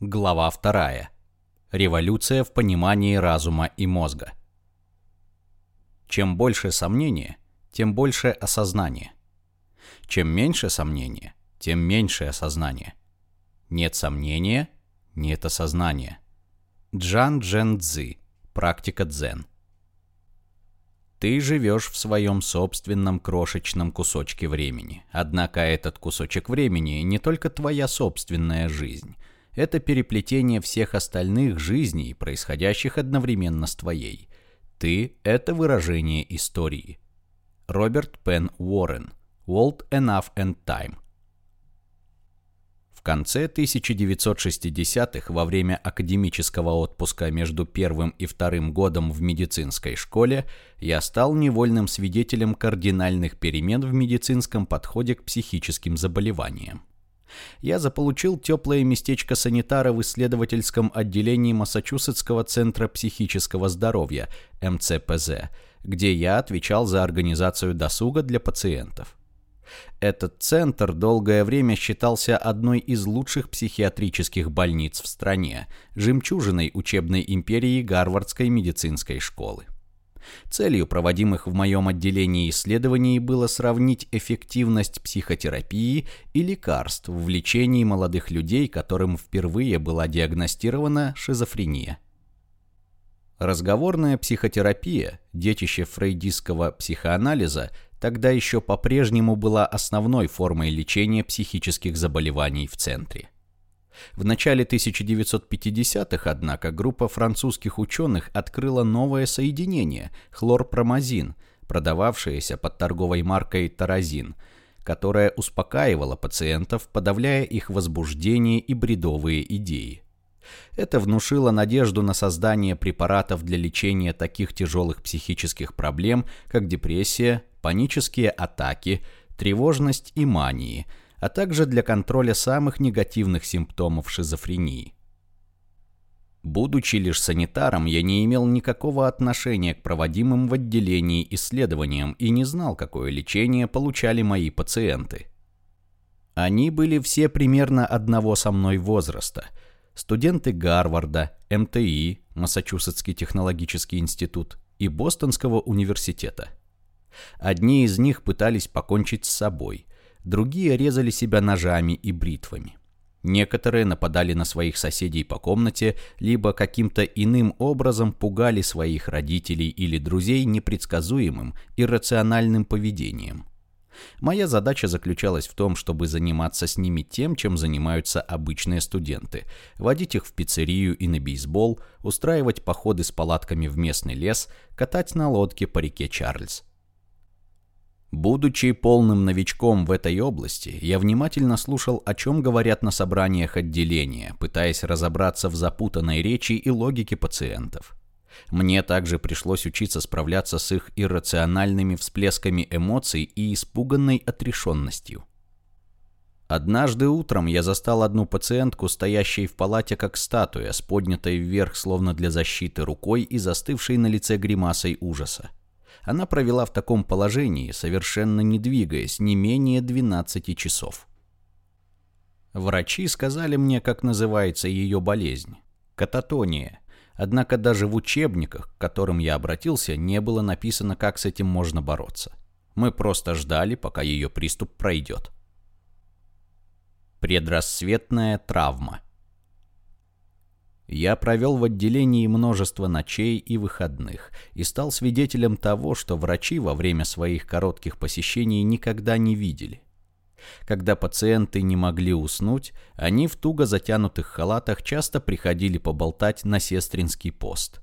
Глава 2. Революция в понимании разума и мозга. Чем больше сомнения, тем больше осознания. Чем меньше сомнения, тем меньше осознания. Нет сомнения, нет осознания. Джан Джен Цзи. Практика дзен. Ты живешь в своем собственном крошечном кусочке времени. Однако этот кусочек времени не только твоя собственная жизнь. Это переплетение всех остальных жизней, происходящих одновременно с твоей. Ты – это выражение истории. Роберт Пен Уоррен. World Enough and Time. В конце 1960-х, во время академического отпуска между первым и вторым годом в медицинской школе, я стал невольным свидетелем кардинальных перемен в медицинском подходе к психическим заболеваниям. Я заполучил теплое местечко санитара в исследовательском отделении Массачусетского центра психического здоровья, МЦПЗ, где я отвечал за организацию досуга для пациентов. Этот центр долгое время считался одной из лучших психиатрических больниц в стране, жемчужиной учебной империи Гарвардской медицинской школы. Целью проводимых в моем отделении исследований было сравнить эффективность психотерапии и лекарств в лечении молодых людей, которым впервые была диагностирована шизофрения. Разговорная психотерапия, детище фрейдистского психоанализа, тогда еще по-прежнему была основной формой лечения психических заболеваний в центре. В начале 1950-х, однако, группа французских ученых открыла новое соединение – хлорпромазин, продававшееся под торговой маркой Таразин, которое успокаивало пациентов, подавляя их возбуждение и бредовые идеи. Это внушило надежду на создание препаратов для лечения таких тяжелых психических проблем, как депрессия, панические атаки, тревожность и мании, а также для контроля самых негативных симптомов шизофрении. Будучи лишь санитаром, я не имел никакого отношения к проводимым в отделении исследованиям и не знал, какое лечение получали мои пациенты. Они были все примерно одного со мной возраста – студенты Гарварда, МТИ, Массачусетский технологический институт и Бостонского университета. Одни из них пытались покончить с собой, другие резали себя ножами и бритвами. Некоторые нападали на своих соседей по комнате, либо каким-то иным образом пугали своих родителей или друзей непредсказуемым, иррациональным поведением. Моя задача заключалась в том, чтобы заниматься с ними тем, чем занимаются обычные студенты. Водить их в пиццерию и на бейсбол, устраивать походы с палатками в местный лес, катать на лодке по реке Чарльз. Будучи полным новичком в этой области, я внимательно слушал, о чем говорят на собраниях отделения, пытаясь разобраться в запутанной речи и логике пациентов. Мне также пришлось учиться справляться с их иррациональными всплесками эмоций и испуганной отрешенностью. Однажды утром я застал одну пациентку, стоящей в палате как статуя, с поднятой вверх словно для защиты рукой и застывшей на лице гримасой ужаса. Она провела в таком положении, совершенно не двигаясь, не менее 12 часов. Врачи сказали мне, как называется ее болезнь. Кататония. Однако даже в учебниках, к которым я обратился, не было написано, как с этим можно бороться. Мы просто ждали, пока ее приступ пройдет. Предрассветная травма. Я провел в отделении множество ночей и выходных и стал свидетелем того, что врачи во время своих коротких посещений никогда не видели. Когда пациенты не могли уснуть, они в туго затянутых халатах часто приходили поболтать на сестринский пост.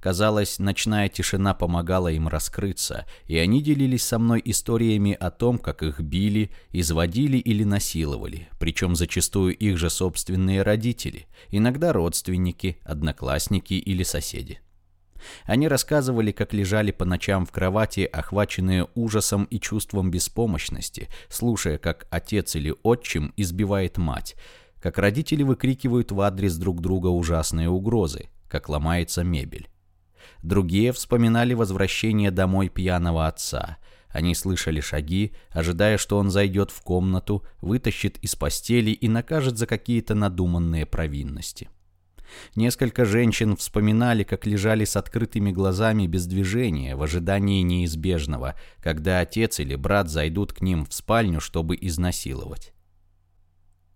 Казалось, ночная тишина помогала им раскрыться, и они делились со мной историями о том, как их били, изводили или насиловали, причем зачастую их же собственные родители, иногда родственники, одноклассники или соседи. Они рассказывали, как лежали по ночам в кровати, охваченные ужасом и чувством беспомощности, слушая, как отец или отчим избивает мать, как родители выкрикивают в адрес друг друга ужасные угрозы, как ломается мебель. Другие вспоминали возвращение домой пьяного отца. Они слышали шаги, ожидая, что он зайдет в комнату, вытащит из постели и накажет за какие-то надуманные провинности. Несколько женщин вспоминали, как лежали с открытыми глазами без движения в ожидании неизбежного, когда отец или брат зайдут к ним в спальню, чтобы изнасиловать.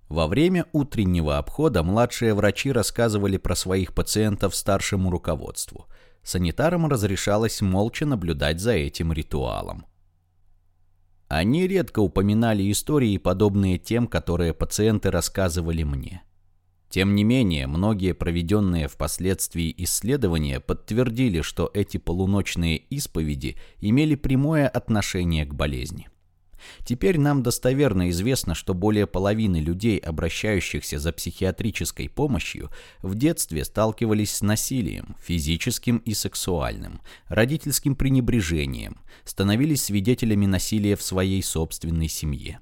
Во время утреннего обхода младшие врачи рассказывали про своих пациентов старшему руководству. Санитарам разрешалось молча наблюдать за этим ритуалом. Они редко упоминали истории, подобные тем, которые пациенты рассказывали мне. Тем не менее, многие проведенные впоследствии исследования подтвердили, что эти полуночные исповеди имели прямое отношение к болезни. Теперь нам достоверно известно, что более половины людей, обращающихся за психиатрической помощью, в детстве сталкивались с насилием, физическим и сексуальным, родительским пренебрежением, становились свидетелями насилия в своей собственной семье.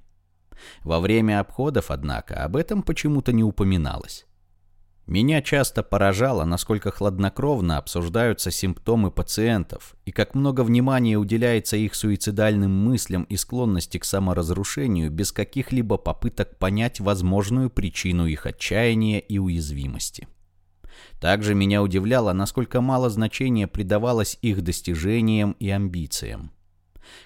Во время обходов, однако, об этом почему-то не упоминалось. Меня часто поражало, насколько хладнокровно обсуждаются симптомы пациентов и как много внимания уделяется их суицидальным мыслям и склонности к саморазрушению без каких-либо попыток понять возможную причину их отчаяния и уязвимости. Также меня удивляло, насколько мало значения придавалось их достижениям и амбициям.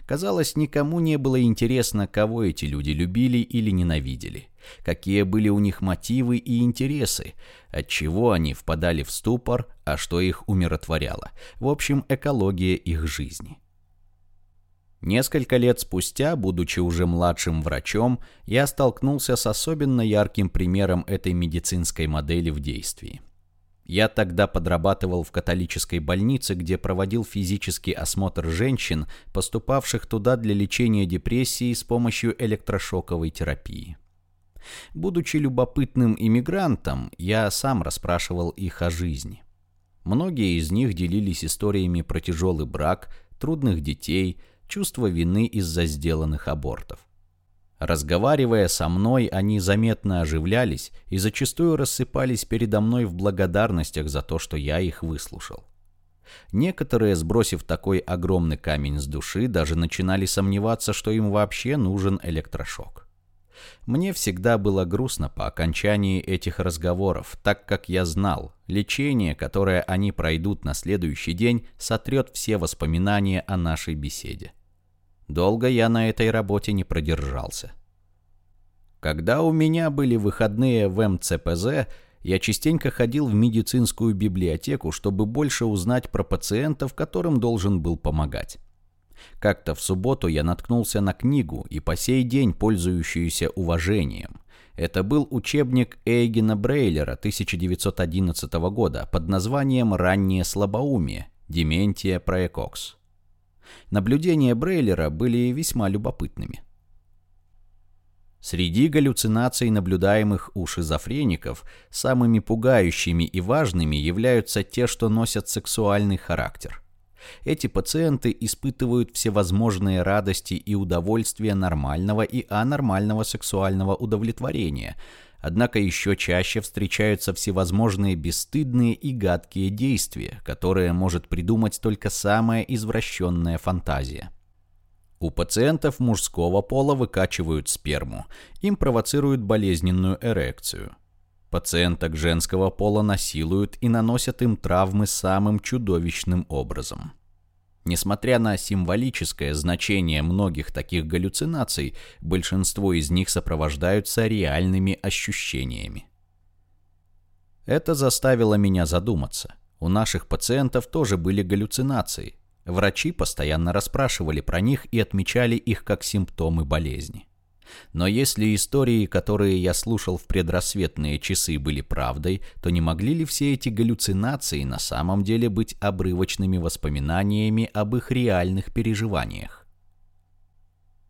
Казалось, никому не было интересно, кого эти люди любили или ненавидели, какие были у них мотивы и интересы, от чего они впадали в ступор, а что их умиротворяло. В общем, экология их жизни. Несколько лет спустя, будучи уже младшим врачом, я столкнулся с особенно ярким примером этой медицинской модели в действии. Я тогда подрабатывал в католической больнице, где проводил физический осмотр женщин, поступавших туда для лечения депрессии с помощью электрошоковой терапии. Будучи любопытным иммигрантом, я сам расспрашивал их о жизни. Многие из них делились историями про тяжелый брак, трудных детей, чувство вины из-за сделанных абортов. Разговаривая со мной, они заметно оживлялись и зачастую рассыпались передо мной в благодарностях за то, что я их выслушал. Некоторые, сбросив такой огромный камень с души, даже начинали сомневаться, что им вообще нужен электрошок. Мне всегда было грустно по окончании этих разговоров, так как я знал, лечение, которое они пройдут на следующий день, сотрет все воспоминания о нашей беседе. Долго я на этой работе не продержался. Когда у меня были выходные в МЦПЗ, я частенько ходил в медицинскую библиотеку, чтобы больше узнать про пациентов, которым должен был помогать. Как-то в субботу я наткнулся на книгу и по сей день пользующуюся уважением. Это был учебник Эйгена Брейлера 1911 года под названием «Раннее слабоумие. Дементия Проекокс». Наблюдения Брейлера были весьма любопытными. Среди галлюцинаций, наблюдаемых у шизофреников, самыми пугающими и важными являются те, что носят сексуальный характер. Эти пациенты испытывают всевозможные радости и удовольствия нормального и анормального сексуального удовлетворения – Однако еще чаще встречаются всевозможные бесстыдные и гадкие действия, которые может придумать только самая извращенная фантазия. У пациентов мужского пола выкачивают сперму, им провоцируют болезненную эрекцию. Пациенток женского пола насилуют и наносят им травмы самым чудовищным образом. Несмотря на символическое значение многих таких галлюцинаций, большинство из них сопровождаются реальными ощущениями. Это заставило меня задуматься. У наших пациентов тоже были галлюцинации. Врачи постоянно расспрашивали про них и отмечали их как симптомы болезни. Но если истории, которые я слушал в предрассветные часы, были правдой, то не могли ли все эти галлюцинации на самом деле быть обрывочными воспоминаниями об их реальных переживаниях?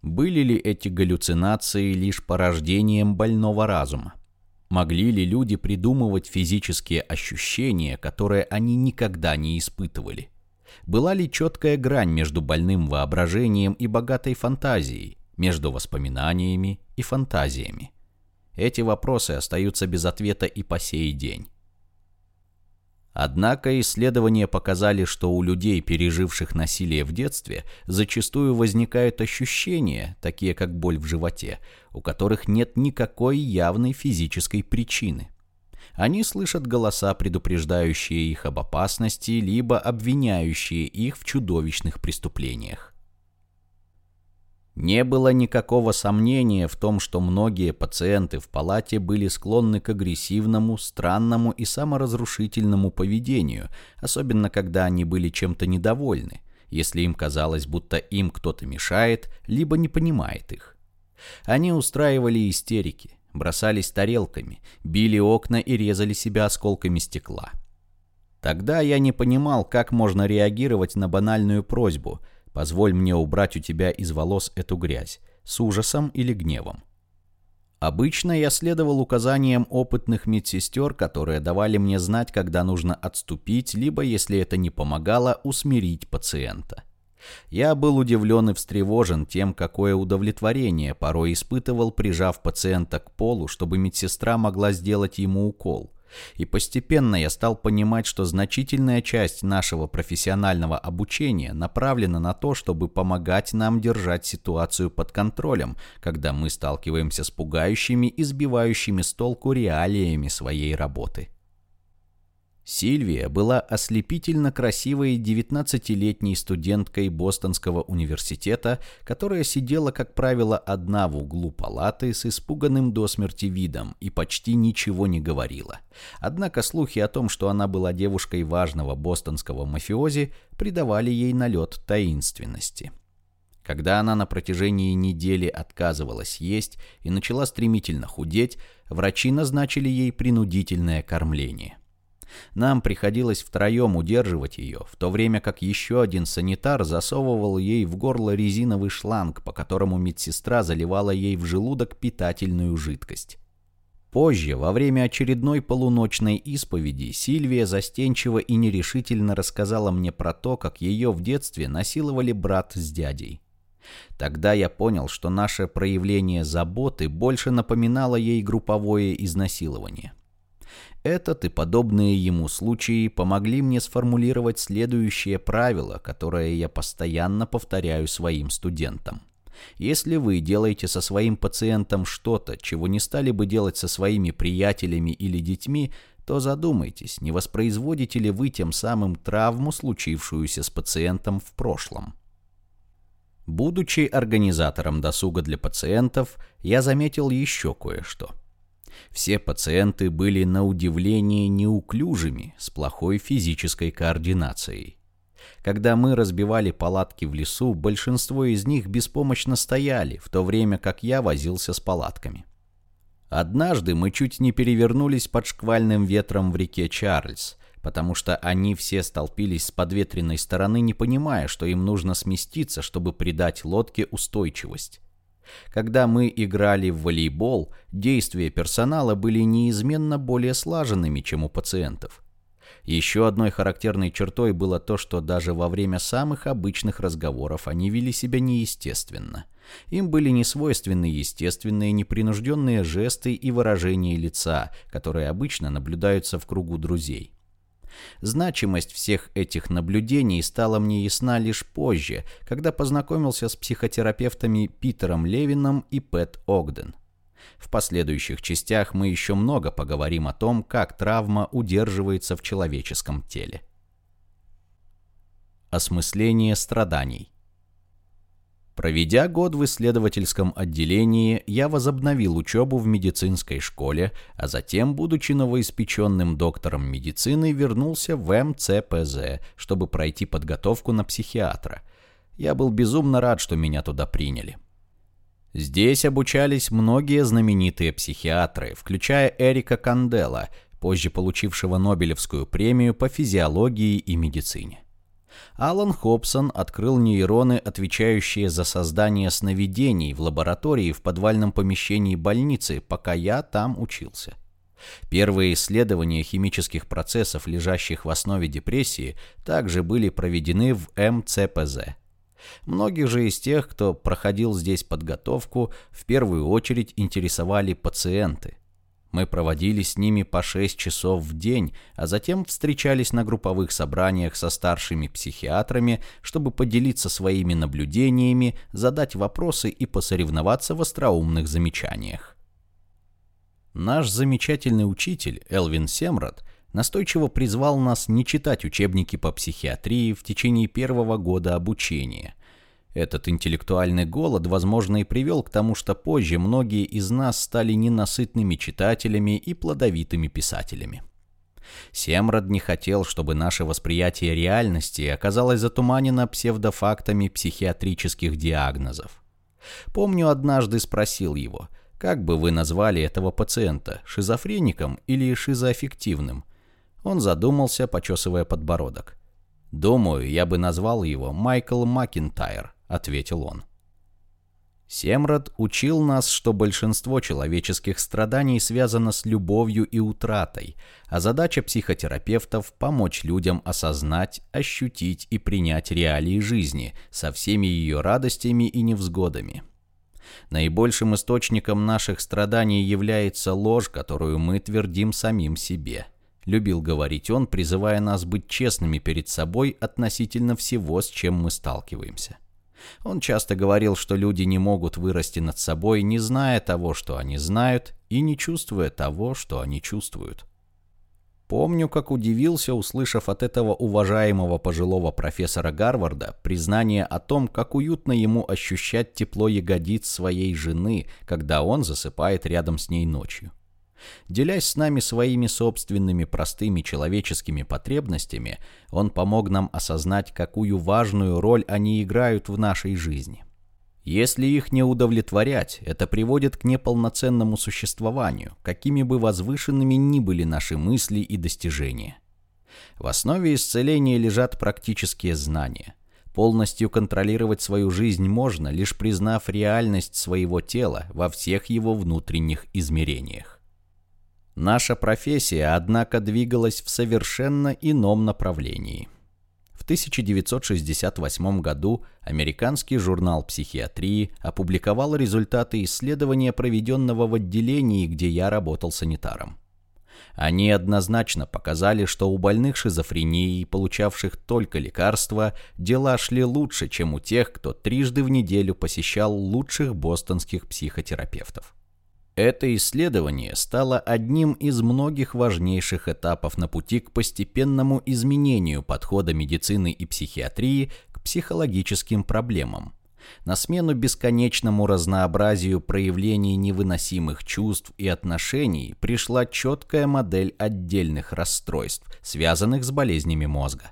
Были ли эти галлюцинации лишь порождением больного разума? Могли ли люди придумывать физические ощущения, которые они никогда не испытывали? Была ли четкая грань между больным воображением и богатой фантазией? Между воспоминаниями и фантазиями. Эти вопросы остаются без ответа и по сей день. Однако исследования показали, что у людей, переживших насилие в детстве, зачастую возникают ощущения, такие как боль в животе, у которых нет никакой явной физической причины. Они слышат голоса, предупреждающие их об опасности, либо обвиняющие их в чудовищных преступлениях. Не было никакого сомнения в том, что многие пациенты в палате были склонны к агрессивному, странному и саморазрушительному поведению, особенно когда они были чем-то недовольны, если им казалось, будто им кто-то мешает, либо не понимает их. Они устраивали истерики, бросались тарелками, били окна и резали себя осколками стекла. Тогда я не понимал, как можно реагировать на банальную просьбу – Позволь мне убрать у тебя из волос эту грязь, с ужасом или гневом. Обычно я следовал указаниям опытных медсестер, которые давали мне знать, когда нужно отступить, либо, если это не помогало, усмирить пациента. Я был удивлен и встревожен тем, какое удовлетворение порой испытывал, прижав пациента к полу, чтобы медсестра могла сделать ему укол. И постепенно я стал понимать, что значительная часть нашего профессионального обучения направлена на то, чтобы помогать нам держать ситуацию под контролем, когда мы сталкиваемся с пугающими и сбивающими с толку реалиями своей работы. Сильвия была ослепительно красивой 19-летней студенткой Бостонского университета, которая сидела, как правило, одна в углу палаты с испуганным до смерти видом и почти ничего не говорила. Однако слухи о том, что она была девушкой важного бостонского мафиози, придавали ей налет таинственности. Когда она на протяжении недели отказывалась есть и начала стремительно худеть, врачи назначили ей принудительное кормление. Нам приходилось втроем удерживать ее, в то время как еще один санитар засовывал ей в горло резиновый шланг, по которому медсестра заливала ей в желудок питательную жидкость. Позже, во время очередной полуночной исповеди, Сильвия застенчиво и нерешительно рассказала мне про то, как ее в детстве насиловали брат с дядей. Тогда я понял, что наше проявление заботы больше напоминало ей групповое изнасилование. Этот и подобные ему случаи помогли мне сформулировать следующее правило, которое я постоянно повторяю своим студентам. Если вы делаете со своим пациентом что-то, чего не стали бы делать со своими приятелями или детьми, то задумайтесь, не воспроизводите ли вы тем самым травму, случившуюся с пациентом в прошлом. Будучи организатором досуга для пациентов, я заметил еще кое-что. Все пациенты были на удивление неуклюжими, с плохой физической координацией. Когда мы разбивали палатки в лесу, большинство из них беспомощно стояли, в то время как я возился с палатками. Однажды мы чуть не перевернулись под шквальным ветром в реке Чарльз, потому что они все столпились с подветренной стороны, не понимая, что им нужно сместиться, чтобы придать лодке устойчивость. Когда мы играли в волейбол, действия персонала были неизменно более слаженными, чем у пациентов. Еще одной характерной чертой было то, что даже во время самых обычных разговоров они вели себя неестественно. Им были несвойственны естественные непринужденные жесты и выражения лица, которые обычно наблюдаются в кругу друзей. Значимость всех этих наблюдений стала мне ясна лишь позже, когда познакомился с психотерапевтами Питером Левином и Пэт Огден. В последующих частях мы еще много поговорим о том, как травма удерживается в человеческом теле. Осмысление страданий Проведя год в исследовательском отделении, я возобновил учебу в медицинской школе, а затем, будучи новоиспеченным доктором медицины, вернулся в МЦПЗ, чтобы пройти подготовку на психиатра. Я был безумно рад, что меня туда приняли. Здесь обучались многие знаменитые психиатры, включая Эрика Кандела, позже получившего Нобелевскую премию по физиологии и медицине. Алан Хобсон открыл нейроны, отвечающие за создание сновидений в лаборатории в подвальном помещении больницы, пока я там учился. Первые исследования химических процессов, лежащих в основе депрессии, также были проведены в МЦПЗ. Многих же из тех, кто проходил здесь подготовку, в первую очередь интересовали пациенты. Мы проводили с ними по 6 часов в день, а затем встречались на групповых собраниях со старшими психиатрами, чтобы поделиться своими наблюдениями, задать вопросы и посоревноваться в остроумных замечаниях. Наш замечательный учитель Элвин Семрад настойчиво призвал нас не читать учебники по психиатрии в течение первого года обучения. Этот интеллектуальный голод, возможно, и привел к тому, что позже многие из нас стали ненасытными читателями и плодовитыми писателями. Семрад не хотел, чтобы наше восприятие реальности оказалось затуманено псевдофактами психиатрических диагнозов. Помню, однажды спросил его, как бы вы назвали этого пациента, шизофреником или шизоаффективным? Он задумался, почесывая подбородок. «Думаю, я бы назвал его Майкл Макинтайр», — ответил он. Семрад учил нас, что большинство человеческих страданий связано с любовью и утратой, а задача психотерапевтов – помочь людям осознать, ощутить и принять реалии жизни со всеми ее радостями и невзгодами. Наибольшим источником наших страданий является ложь, которую мы твердим самим себе – любил говорить он, призывая нас быть честными перед собой относительно всего, с чем мы сталкиваемся. Он часто говорил, что люди не могут вырасти над собой, не зная того, что они знают, и не чувствуя того, что они чувствуют. Помню, как удивился, услышав от этого уважаемого пожилого профессора Гарварда признание о том, как уютно ему ощущать тепло ягодиц своей жены, когда он засыпает рядом с ней ночью. Делясь с нами своими собственными простыми человеческими потребностями, он помог нам осознать, какую важную роль они играют в нашей жизни. Если их не удовлетворять, это приводит к неполноценному существованию, какими бы возвышенными ни были наши мысли и достижения. В основе исцеления лежат практические знания. Полностью контролировать свою жизнь можно, лишь признав реальность своего тела во всех его внутренних измерениях. Наша профессия, однако, двигалась в совершенно ином направлении. В 1968 году американский журнал психиатрии опубликовал результаты исследования, проведенного в отделении, где я работал санитаром. Они однозначно показали, что у больных шизофренией, получавших только лекарства, дела шли лучше, чем у тех, кто трижды в неделю посещал лучших бостонских психотерапевтов. Это исследование стало одним из многих важнейших этапов на пути к постепенному изменению подхода медицины и психиатрии к психологическим проблемам. На смену бесконечному разнообразию проявлений невыносимых чувств и отношений пришла четкая модель отдельных расстройств, связанных с болезнями мозга.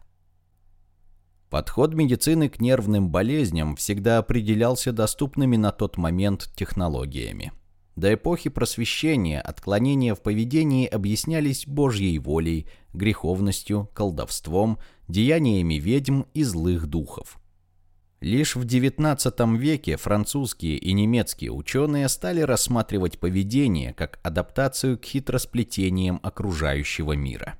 Подход медицины к нервным болезням всегда определялся доступными на тот момент технологиями. До эпохи просвещения отклонения в поведении объяснялись Божьей волей, греховностью, колдовством, деяниями ведьм и злых духов. Лишь в XIX веке французские и немецкие ученые стали рассматривать поведение как адаптацию к хитросплетениям окружающего мира.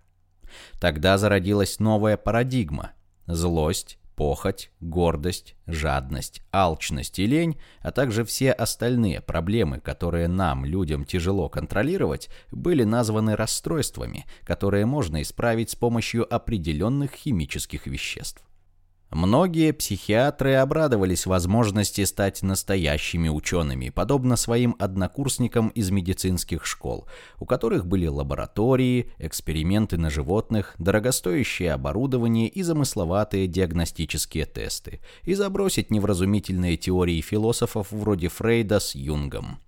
Тогда зародилась новая парадигма – злость, похоть, гордость, жадность, алчность и лень, а также все остальные проблемы, которые нам, людям, тяжело контролировать, были названы расстройствами, которые можно исправить с помощью определенных химических веществ. Многие психиатры обрадовались возможности стать настоящими учеными, подобно своим однокурсникам из медицинских школ, у которых были лаборатории, эксперименты на животных, дорогостоящее оборудование и замысловатые диагностические тесты, и забросить невразумительные теории философов вроде Фрейда с Юнгом.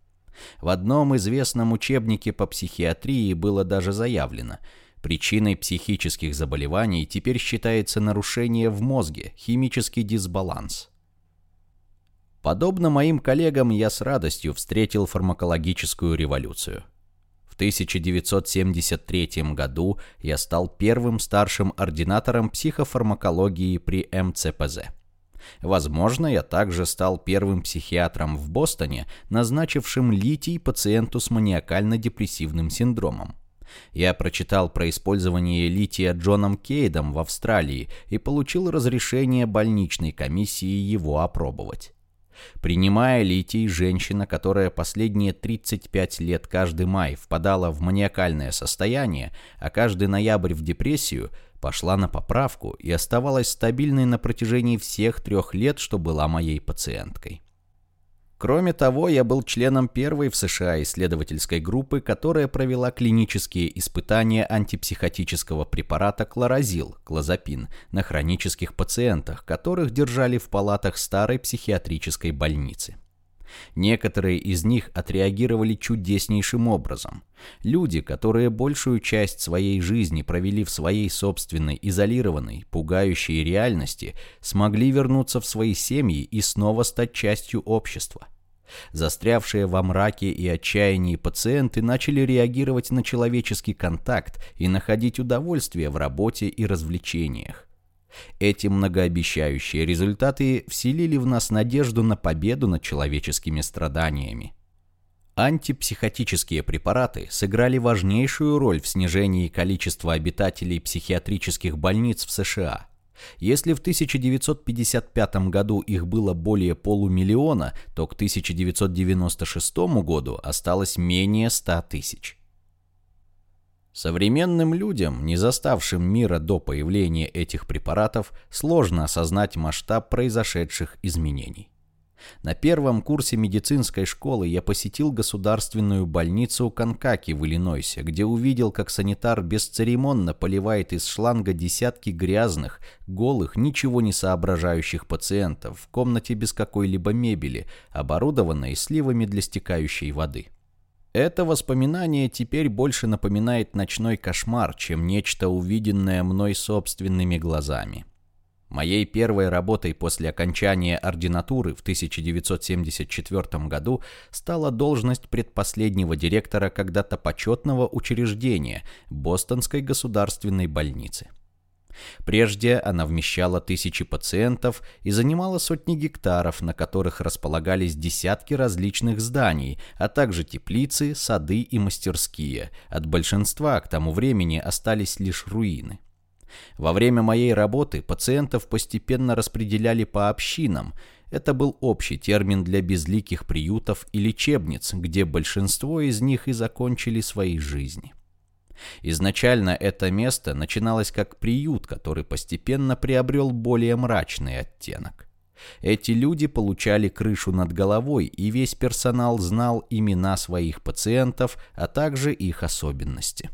В одном известном учебнике по психиатрии было даже заявлено – Причиной психических заболеваний теперь считается нарушение в мозге, химический дисбаланс. Подобно моим коллегам, я с радостью встретил фармакологическую революцию. В 1973 году я стал первым старшим ординатором психофармакологии при МЦПЗ. Возможно, я также стал первым психиатром в Бостоне, назначившим литий пациенту с маниакально-депрессивным синдромом. Я прочитал про использование лития Джоном Кейдом в Австралии и получил разрешение больничной комиссии его опробовать. Принимая литий, женщина, которая последние 35 лет каждый май впадала в маниакальное состояние, а каждый ноябрь в депрессию, пошла на поправку и оставалась стабильной на протяжении всех трех лет, что была моей пациенткой. Кроме того, я был членом первой в США исследовательской группы, которая провела клинические испытания антипсихотического препарата клорозил, клозапин, на хронических пациентах, которых держали в палатах старой психиатрической больницы. Некоторые из них отреагировали чудеснейшим образом. Люди, которые большую часть своей жизни провели в своей собственной, изолированной, пугающей реальности, смогли вернуться в свои семьи и снова стать частью общества. Застрявшие во мраке и отчаянии пациенты начали реагировать на человеческий контакт и находить удовольствие в работе и развлечениях. Эти многообещающие результаты вселили в нас надежду на победу над человеческими страданиями. Антипсихотические препараты сыграли важнейшую роль в снижении количества обитателей психиатрических больниц в США. Если в 1955 году их было более полумиллиона, то к 1996 году осталось менее 100 тысяч. Современным людям, не заставшим мира до появления этих препаратов, сложно осознать масштаб произошедших изменений. На первом курсе медицинской школы я посетил государственную больницу Канкаки в Иллинойсе, где увидел, как санитар бесцеремонно поливает из шланга десятки грязных, голых, ничего не соображающих пациентов в комнате без какой-либо мебели, оборудованной сливами для стекающей воды. Это воспоминание теперь больше напоминает ночной кошмар, чем нечто увиденное мной собственными глазами. Моей первой работой после окончания ординатуры в 1974 году стала должность предпоследнего директора когда-то почетного учреждения Бостонской государственной больницы. Прежде она вмещала тысячи пациентов и занимала сотни гектаров, на которых располагались десятки различных зданий, а также теплицы, сады и мастерские. От большинства к тому времени остались лишь руины. Во время моей работы пациентов постепенно распределяли по общинам. Это был общий термин для безликих приютов и лечебниц, где большинство из них и закончили свои жизни. Изначально это место начиналось как приют, который постепенно приобрел более мрачный оттенок. Эти люди получали крышу над головой, и весь персонал знал имена своих пациентов, а также их особенности.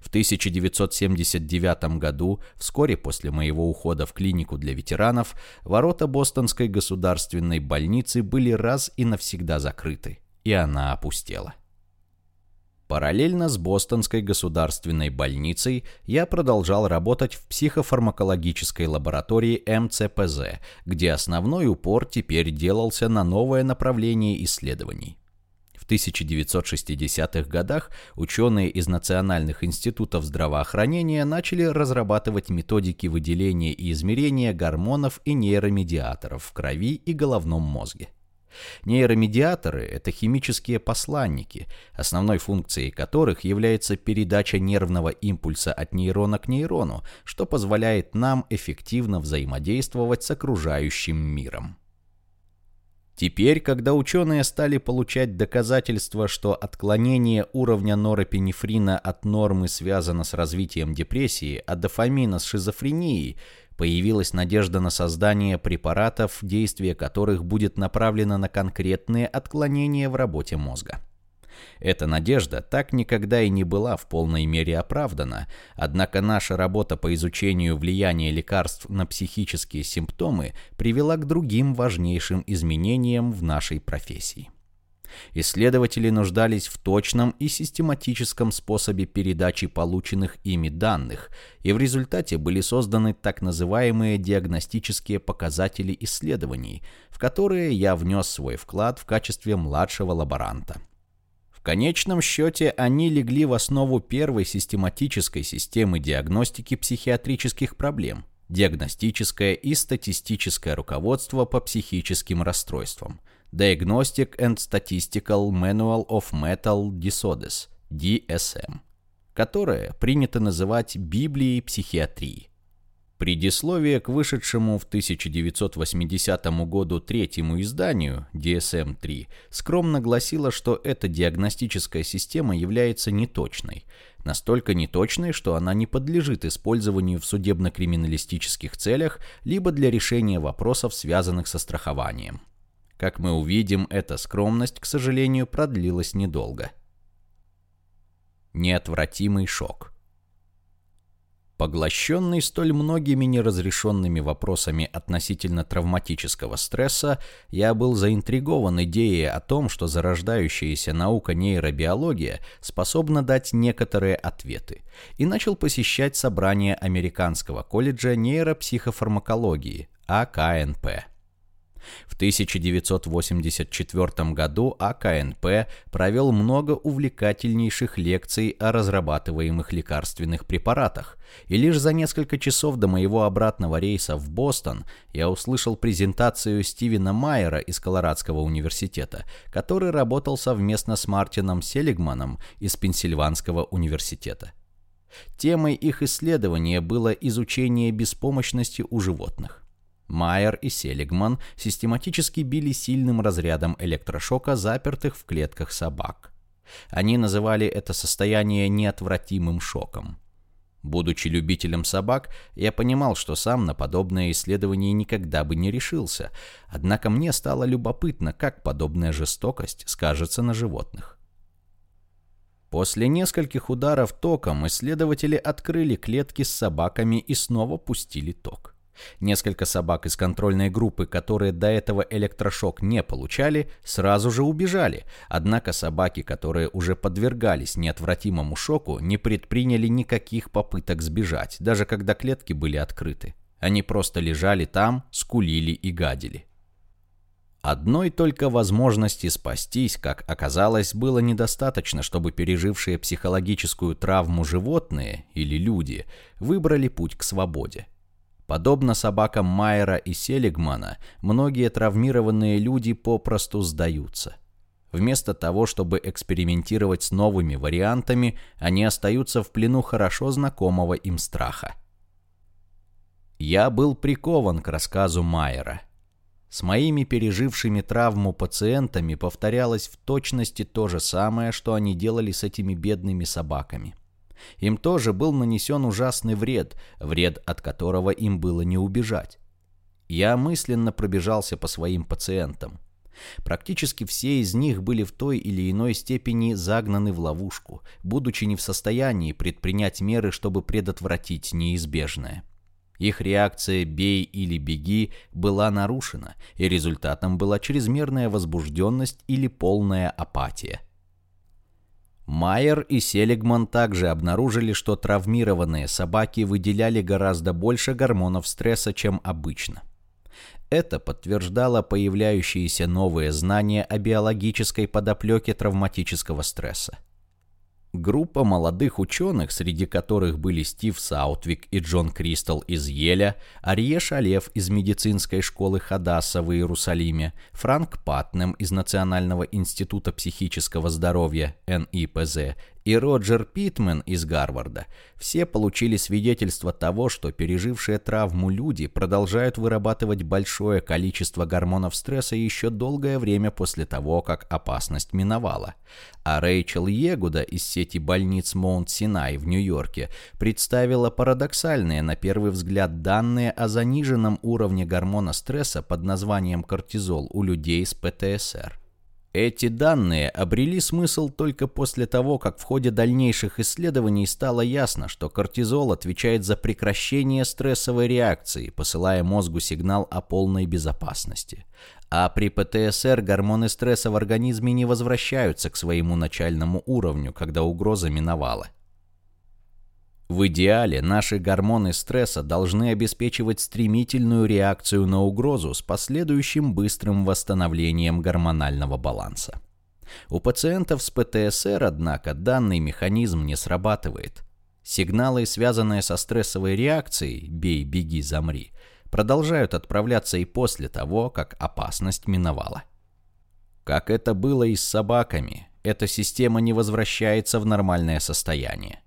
В 1979 году, вскоре после моего ухода в клинику для ветеранов, ворота Бостонской государственной больницы были раз и навсегда закрыты, и она опустела. Параллельно с Бостонской государственной больницей я продолжал работать в психофармакологической лаборатории МЦПЗ, где основной упор теперь делался на новое направление исследований 1960-х годах ученые из национальных институтов здравоохранения начали разрабатывать методики выделения и измерения гормонов и нейромедиаторов в крови и головном мозге. Нейромедиаторы – это химические посланники, основной функцией которых является передача нервного импульса от нейрона к нейрону, что позволяет нам эффективно взаимодействовать с окружающим миром. Теперь, когда ученые стали получать доказательства, что отклонение уровня норопинефрина от нормы связано с развитием депрессии, а дофамина с шизофренией, появилась надежда на создание препаратов, действие которых будет направлено на конкретные отклонения в работе мозга. Эта надежда так никогда и не была в полной мере оправдана, однако наша работа по изучению влияния лекарств на психические симптомы привела к другим важнейшим изменениям в нашей профессии. Исследователи нуждались в точном и систематическом способе передачи полученных ими данных, и в результате были созданы так называемые диагностические показатели исследований, в которые я внес свой вклад в качестве младшего лаборанта. В конечном счете они легли в основу первой систематической системы диагностики психиатрических проблем – диагностическое и статистическое руководство по психическим расстройствам Diagnostic and Statistical Manual of Mental Disorders DSM, которое принято называть Библией психиатрии. Предисловие к вышедшему в 1980 году третьему изданию DSM-3 скромно гласило, что эта диагностическая система является неточной. Настолько неточной, что она не подлежит использованию в судебно-криминалистических целях либо для решения вопросов, связанных со страхованием. Как мы увидим, эта скромность, к сожалению, продлилась недолго. Неотвратимый шок. Поглощенный столь многими неразрешенными вопросами относительно травматического стресса, я был заинтригован идеей о том, что зарождающаяся наука нейробиология способна дать некоторые ответы, и начал посещать собрания Американского колледжа нейропсихофармакологии, АКНП. В 1984 году АКНП провел много увлекательнейших лекций о разрабатываемых лекарственных препаратах, и лишь за несколько часов до моего обратного рейса в Бостон я услышал презентацию Стивена Майера из Колорадского университета, который работал совместно с Мартином Селигманом из Пенсильванского университета. Темой их исследования было изучение беспомощности у животных. Майер и Селигман систематически били сильным разрядом электрошока запертых в клетках собак. Они называли это состояние неотвратимым шоком. Будучи любителем собак, я понимал, что сам на подобное исследование никогда бы не решился, однако мне стало любопытно, как подобная жестокость скажется на животных. После нескольких ударов током исследователи открыли клетки с собаками и снова пустили ток. Несколько собак из контрольной группы, которые до этого электрошок не получали, сразу же убежали. Однако собаки, которые уже подвергались неотвратимому шоку, не предприняли никаких попыток сбежать, даже когда клетки были открыты. Они просто лежали там, скулили и гадили. Одной только возможности спастись, как оказалось, было недостаточно, чтобы пережившие психологическую травму животные или люди выбрали путь к свободе. Подобно собакам Майера и Селигмана, многие травмированные люди попросту сдаются. Вместо того, чтобы экспериментировать с новыми вариантами, они остаются в плену хорошо знакомого им страха. Я был прикован к рассказу Майера. С моими пережившими травму пациентами повторялось в точности то же самое, что они делали с этими бедными собаками. Им тоже был нанесен ужасный вред, вред от которого им было не убежать. Я мысленно пробежался по своим пациентам. Практически все из них были в той или иной степени загнаны в ловушку, будучи не в состоянии предпринять меры, чтобы предотвратить неизбежное. Их реакция «бей или беги» была нарушена, и результатом была чрезмерная возбужденность или полная апатия – Майер и Селигман также обнаружили, что травмированные собаки выделяли гораздо больше гормонов стресса, чем обычно. Это подтверждало появляющиеся новые знания о биологической подоплеке травматического стресса. Группа молодых ученых, среди которых были Стив Саутвик и Джон Кристал из Еля, Арье Шалев из медицинской школы Хадаса в Иерусалиме, Франк Патнем из Национального института психического здоровья НИПЗ и Роджер Питмен из Гарварда все получили свидетельство того, что пережившие травму люди продолжают вырабатывать большое количество гормонов стресса еще долгое время после того, как опасность миновала. А Рэйчел Егуда из сети больниц Моунт-Синай в Нью-Йорке представила парадоксальные на первый взгляд данные о заниженном уровне гормона стресса под названием кортизол у людей с ПТСР. Эти данные обрели смысл только после того, как в ходе дальнейших исследований стало ясно, что кортизол отвечает за прекращение стрессовой реакции, посылая мозгу сигнал о полной безопасности. А при ПТСР гормоны стресса в организме не возвращаются к своему начальному уровню, когда угроза миновала. В идеале наши гормоны стресса должны обеспечивать стремительную реакцию на угрозу с последующим быстрым восстановлением гормонального баланса. У пациентов с ПТСР, однако, данный механизм не срабатывает. Сигналы, связанные со стрессовой реакцией «бей, беги, замри», продолжают отправляться и после того, как опасность миновала. Как это было и с собаками, эта система не возвращается в нормальное состояние.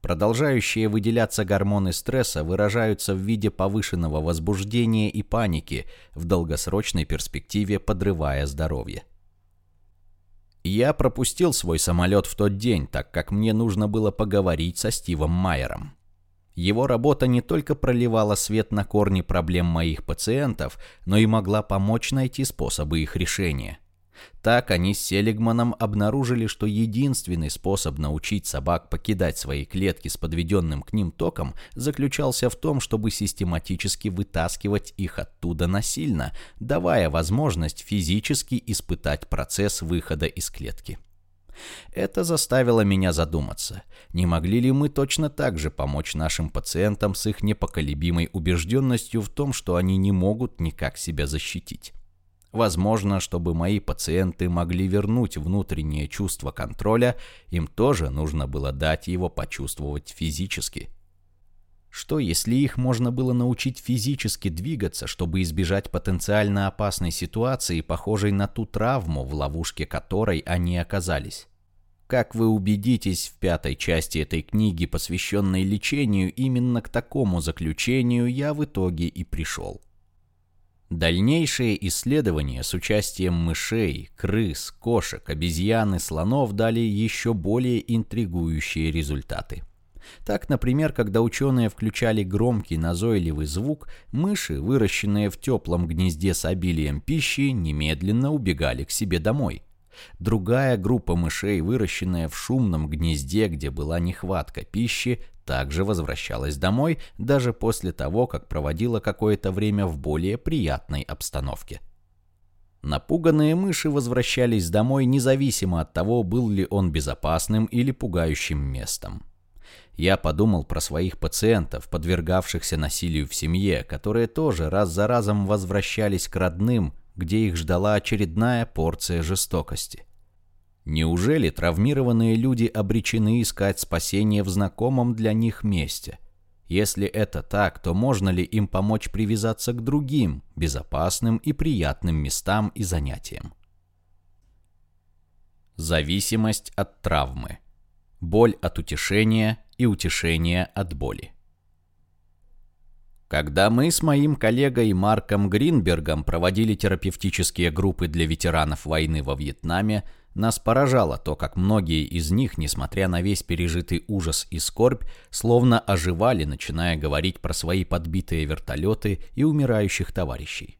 Продолжающие выделяться гормоны стресса выражаются в виде повышенного возбуждения и паники, в долгосрочной перспективе подрывая здоровье. Я пропустил свой самолет в тот день, так как мне нужно было поговорить со Стивом Майером. Его работа не только проливала свет на корни проблем моих пациентов, но и могла помочь найти способы их решения. Так они с Селигманом обнаружили, что единственный способ научить собак покидать свои клетки с подведенным к ним током заключался в том, чтобы систематически вытаскивать их оттуда насильно, давая возможность физически испытать процесс выхода из клетки. Это заставило меня задуматься, не могли ли мы точно так же помочь нашим пациентам с их непоколебимой убежденностью в том, что они не могут никак себя защитить. Возможно, чтобы мои пациенты могли вернуть внутреннее чувство контроля, им тоже нужно было дать его почувствовать физически. Что, если их можно было научить физически двигаться, чтобы избежать потенциально опасной ситуации, похожей на ту травму, в ловушке которой они оказались? Как вы убедитесь в пятой части этой книги, посвященной лечению, именно к такому заключению я в итоге и пришел. Дальнейшие исследования с участием мышей, крыс, кошек, обезьян и слонов дали еще более интригующие результаты. Так, например, когда ученые включали громкий назойливый звук, мыши, выращенные в теплом гнезде с обилием пищи, немедленно убегали к себе домой. Другая группа мышей, выращенная в шумном гнезде, где была нехватка пищи, также возвращалась домой даже после того, как проводила какое-то время в более приятной обстановке. Напуганные мыши возвращались домой независимо от того, был ли он безопасным или пугающим местом. Я подумал про своих пациентов, подвергавшихся насилию в семье, которые тоже раз за разом возвращались к родным, где их ждала очередная порция жестокости. Неужели травмированные люди обречены искать спасение в знакомом для них месте? Если это так, то можно ли им помочь привязаться к другим, безопасным и приятным местам и занятиям? Зависимость от травмы. Боль от утешения и утешение от боли. Когда мы с моим коллегой Марком Гринбергом проводили терапевтические группы для ветеранов войны во Вьетнаме, нас поражало то, как многие из них, несмотря на весь пережитый ужас и скорбь, словно оживали, начиная говорить про свои подбитые вертолеты и умирающих товарищей.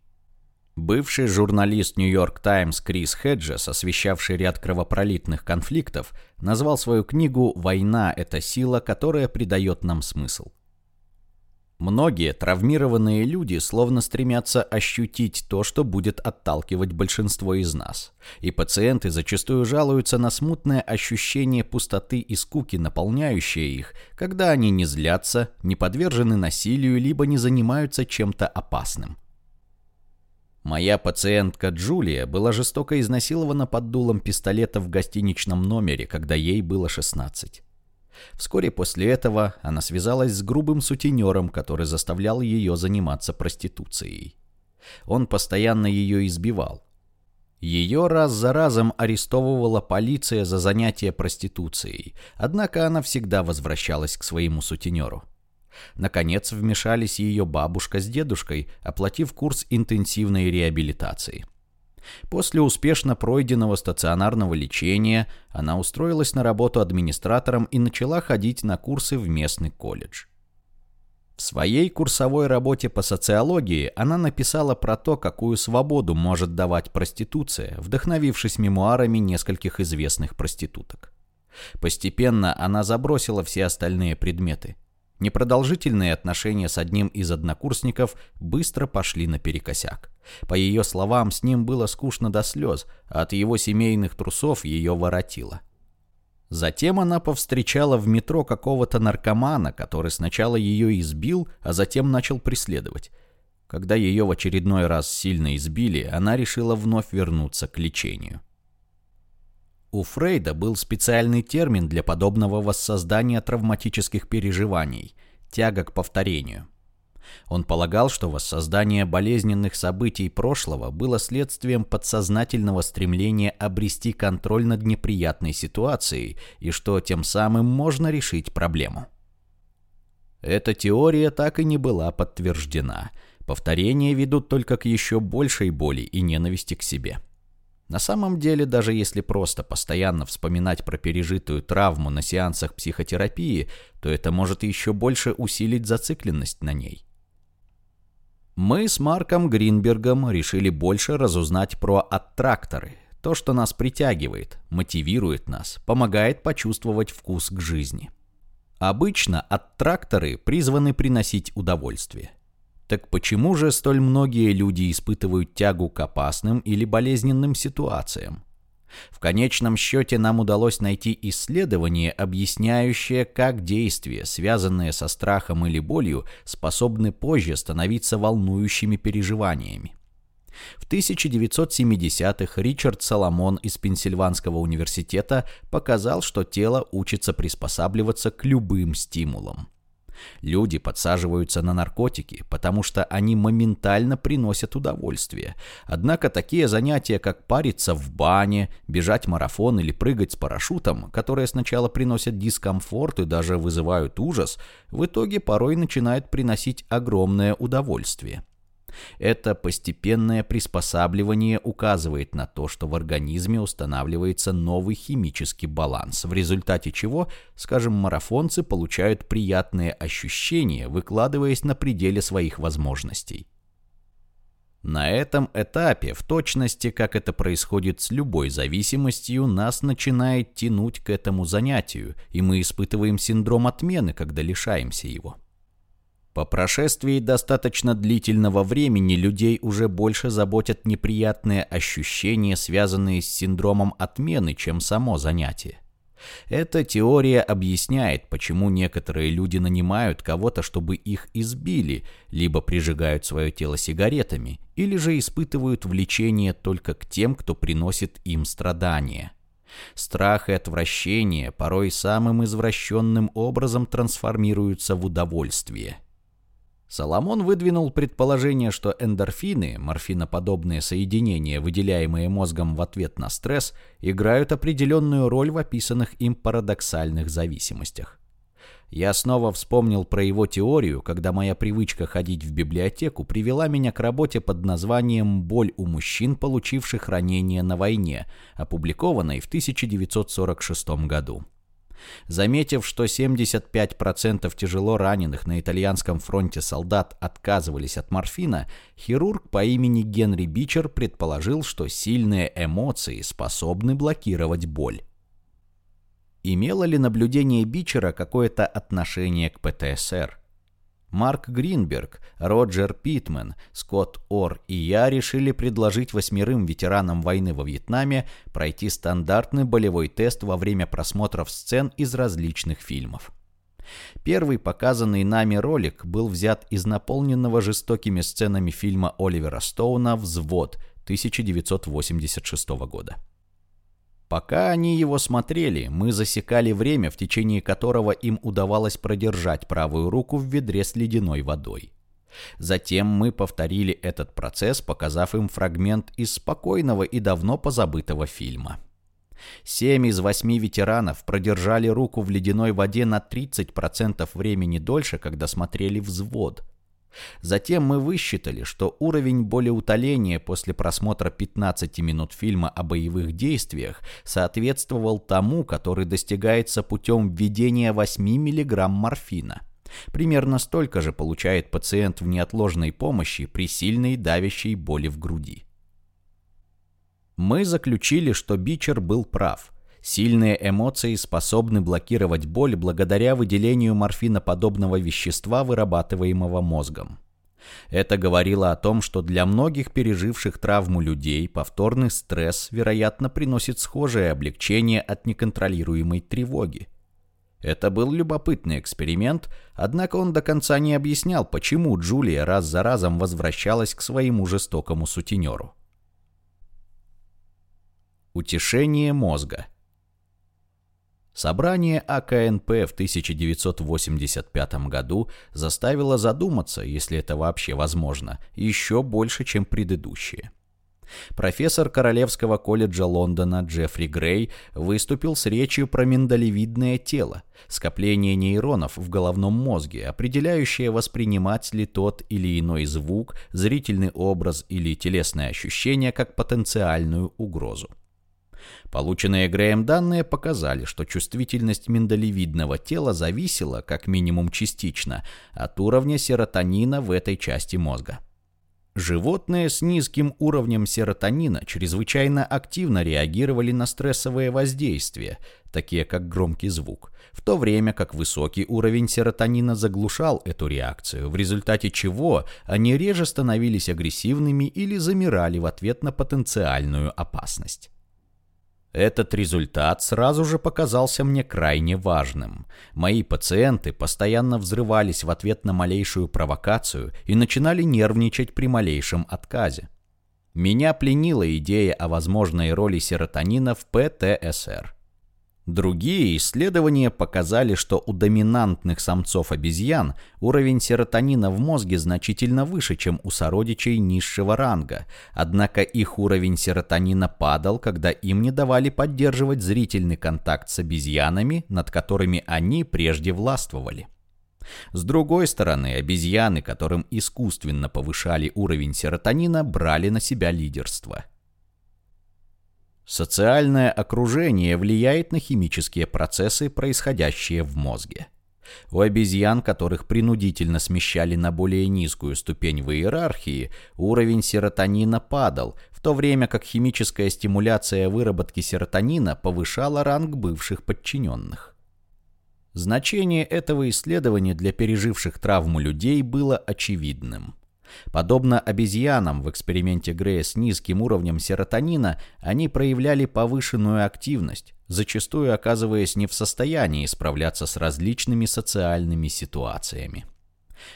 Бывший журналист «Нью-Йорк Таймс» Крис Хеджес, освещавший ряд кровопролитных конфликтов, назвал свою книгу «Война – это сила, которая придает нам смысл». Многие травмированные люди словно стремятся ощутить то, что будет отталкивать большинство из нас. И пациенты зачастую жалуются на смутное ощущение пустоты и скуки, наполняющее их, когда они не злятся, не подвержены насилию, либо не занимаются чем-то опасным. Моя пациентка Джулия была жестоко изнасилована под дулом пистолета в гостиничном номере, когда ей было 16. Вскоре после этого она связалась с грубым сутенером, который заставлял ее заниматься проституцией. Он постоянно ее избивал. Ее раз за разом арестовывала полиция за занятие проституцией, однако она всегда возвращалась к своему сутенеру. Наконец вмешались ее бабушка с дедушкой, оплатив курс интенсивной реабилитации. После успешно пройденного стационарного лечения она устроилась на работу администратором и начала ходить на курсы в местный колледж. В своей курсовой работе по социологии она написала про то, какую свободу может давать проституция, вдохновившись мемуарами нескольких известных проституток. Постепенно она забросила все остальные предметы – Непродолжительные отношения с одним из однокурсников быстро пошли наперекосяк. По ее словам, с ним было скучно до слез, а от его семейных трусов ее воротило. Затем она повстречала в метро какого-то наркомана, который сначала ее избил, а затем начал преследовать. Когда ее в очередной раз сильно избили, она решила вновь вернуться к лечению. У Фрейда был специальный термин для подобного воссоздания травматических переживаний – тяга к повторению. Он полагал, что воссоздание болезненных событий прошлого было следствием подсознательного стремления обрести контроль над неприятной ситуацией и что тем самым можно решить проблему. Эта теория так и не была подтверждена. Повторения ведут только к еще большей боли и ненависти к себе. На самом деле, даже если просто постоянно вспоминать про пережитую травму на сеансах психотерапии, то это может еще больше усилить зацикленность на ней. Мы с Марком Гринбергом решили больше разузнать про аттракторы, то, что нас притягивает, мотивирует нас, помогает почувствовать вкус к жизни. Обычно аттракторы призваны приносить удовольствие. Так почему же столь многие люди испытывают тягу к опасным или болезненным ситуациям? В конечном счете нам удалось найти исследование, объясняющее, как действия, связанные со страхом или болью, способны позже становиться волнующими переживаниями. В 1970-х Ричард Соломон из Пенсильванского университета показал, что тело учится приспосабливаться к любым стимулам. Люди подсаживаются на наркотики, потому что они моментально приносят удовольствие. Однако такие занятия, как париться в бане, бежать марафон или прыгать с парашютом, которые сначала приносят дискомфорт и даже вызывают ужас, в итоге порой начинают приносить огромное удовольствие. Это постепенное приспосабливание указывает на то, что в организме устанавливается новый химический баланс, в результате чего, скажем, марафонцы получают приятные ощущения, выкладываясь на пределе своих возможностей. На этом этапе, в точности, как это происходит с любой зависимостью, нас начинает тянуть к этому занятию, и мы испытываем синдром отмены, когда лишаемся его. По прошествии достаточно длительного времени людей уже больше заботят неприятные ощущения, связанные с синдромом отмены, чем само занятие. Эта теория объясняет, почему некоторые люди нанимают кого-то, чтобы их избили, либо прижигают свое тело сигаретами, или же испытывают влечение только к тем, кто приносит им страдания. Страх и отвращение порой самым извращенным образом трансформируются в удовольствие – Соломон выдвинул предположение, что эндорфины, морфиноподобные соединения, выделяемые мозгом в ответ на стресс, играют определенную роль в описанных им парадоксальных зависимостях. Я снова вспомнил про его теорию, когда моя привычка ходить в библиотеку привела меня к работе под названием «Боль у мужчин, получивших ранения на войне», опубликованной в 1946 году. Заметив, что 75% тяжело раненых на итальянском фронте солдат отказывались от морфина, хирург по имени Генри Бичер предположил, что сильные эмоции способны блокировать боль. Имело ли наблюдение Бичера какое-то отношение к ПТСР? Марк Гринберг, Роджер Питмен, Скотт Ор и я решили предложить восьмерым ветеранам войны во Вьетнаме пройти стандартный болевой тест во время просмотров сцен из различных фильмов. Первый показанный нами ролик был взят из наполненного жестокими сценами фильма Оливера Стоуна «Взвод» 1986 года. Пока они его смотрели, мы засекали время, в течение которого им удавалось продержать правую руку в ведре с ледяной водой. Затем мы повторили этот процесс, показав им фрагмент из спокойного и давно позабытого фильма. Семь из восьми ветеранов продержали руку в ледяной воде на 30% времени дольше, когда смотрели «Взвод», Затем мы высчитали, что уровень болеутоления после просмотра 15 минут фильма о боевых действиях соответствовал тому, который достигается путем введения 8 мг морфина. Примерно столько же получает пациент в неотложной помощи при сильной давящей боли в груди. Мы заключили, что Бичер был прав – Сильные эмоции способны блокировать боль благодаря выделению морфиноподобного вещества, вырабатываемого мозгом. Это говорило о том, что для многих переживших травму людей повторный стресс, вероятно, приносит схожее облегчение от неконтролируемой тревоги. Это был любопытный эксперимент, однако он до конца не объяснял, почему Джулия раз за разом возвращалась к своему жестокому сутенеру. Утешение мозга – Собрание АКНП в 1985 году заставило задуматься, если это вообще возможно, еще больше, чем предыдущие. Профессор Королевского колледжа Лондона Джеффри Грей выступил с речью про миндалевидное тело, скопление нейронов в головном мозге, определяющее, воспринимать ли тот или иной звук, зрительный образ или телесное ощущение как потенциальную угрозу. Полученные Греем данные показали, что чувствительность миндалевидного тела зависела, как минимум частично, от уровня серотонина в этой части мозга. Животные с низким уровнем серотонина чрезвычайно активно реагировали на стрессовые воздействия, такие как громкий звук, в то время как высокий уровень серотонина заглушал эту реакцию, в результате чего они реже становились агрессивными или замирали в ответ на потенциальную опасность. Этот результат сразу же показался мне крайне важным. Мои пациенты постоянно взрывались в ответ на малейшую провокацию и начинали нервничать при малейшем отказе. Меня пленила идея о возможной роли серотонина в ПТСР. Другие исследования показали, что у доминантных самцов обезьян уровень серотонина в мозге значительно выше, чем у сородичей низшего ранга, однако их уровень серотонина падал, когда им не давали поддерживать зрительный контакт с обезьянами, над которыми они прежде властвовали. С другой стороны, обезьяны, которым искусственно повышали уровень серотонина, брали на себя лидерство – Социальное окружение влияет на химические процессы, происходящие в мозге. У обезьян, которых принудительно смещали на более низкую ступень в иерархии, уровень серотонина падал, в то время как химическая стимуляция выработки серотонина повышала ранг бывших подчиненных. Значение этого исследования для переживших травму людей было очевидным. Подобно обезьянам в эксперименте Грея с низким уровнем серотонина, они проявляли повышенную активность, зачастую оказываясь не в состоянии справляться с различными социальными ситуациями.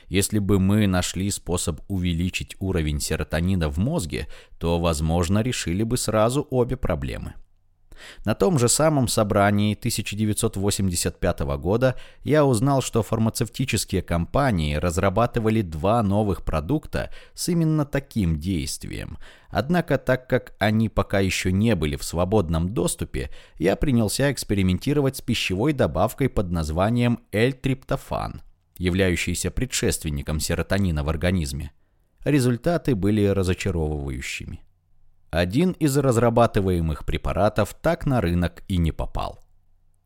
Если бы мы нашли способ увеличить уровень серотонина в мозге, то, возможно, решили бы сразу обе проблемы. На том же самом собрании 1985 года я узнал, что фармацевтические компании разрабатывали два новых продукта с именно таким действием. Однако, так как они пока еще не были в свободном доступе, я принялся экспериментировать с пищевой добавкой под названием L-триптофан, являющейся предшественником серотонина в организме. Результаты были разочаровывающими. Один из разрабатываемых препаратов так на рынок и не попал.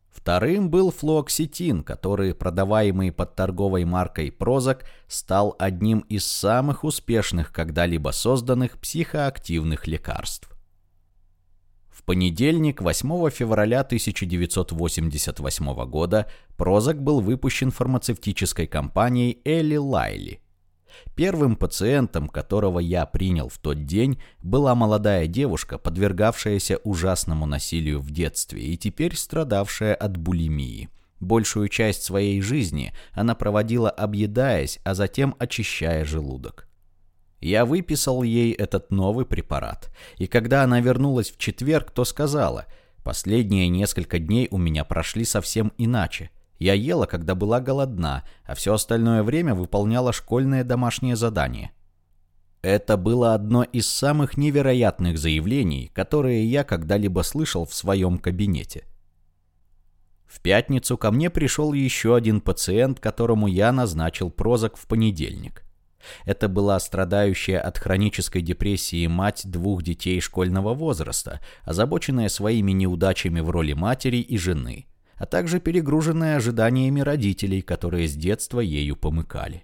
Вторым был флуоксетин, который, продаваемый под торговой маркой Прозак, стал одним из самых успешных когда-либо созданных психоактивных лекарств. В понедельник, 8 февраля 1988 года, Прозак был выпущен фармацевтической компанией Элли Лайли – Первым пациентом, которого я принял в тот день, была молодая девушка, подвергавшаяся ужасному насилию в детстве и теперь страдавшая от булимии. Большую часть своей жизни она проводила объедаясь, а затем очищая желудок. Я выписал ей этот новый препарат, и когда она вернулась в четверг, то сказала, «Последние несколько дней у меня прошли совсем иначе. Я ела, когда была голодна, а все остальное время выполняла школьное домашнее задание. Это было одно из самых невероятных заявлений, которые я когда-либо слышал в своем кабинете. В пятницу ко мне пришел еще один пациент, которому я назначил прозок в понедельник. Это была страдающая от хронической депрессии мать двух детей школьного возраста, озабоченная своими неудачами в роли матери и жены – а также перегруженная ожиданиями родителей, которые с детства ею помыкали.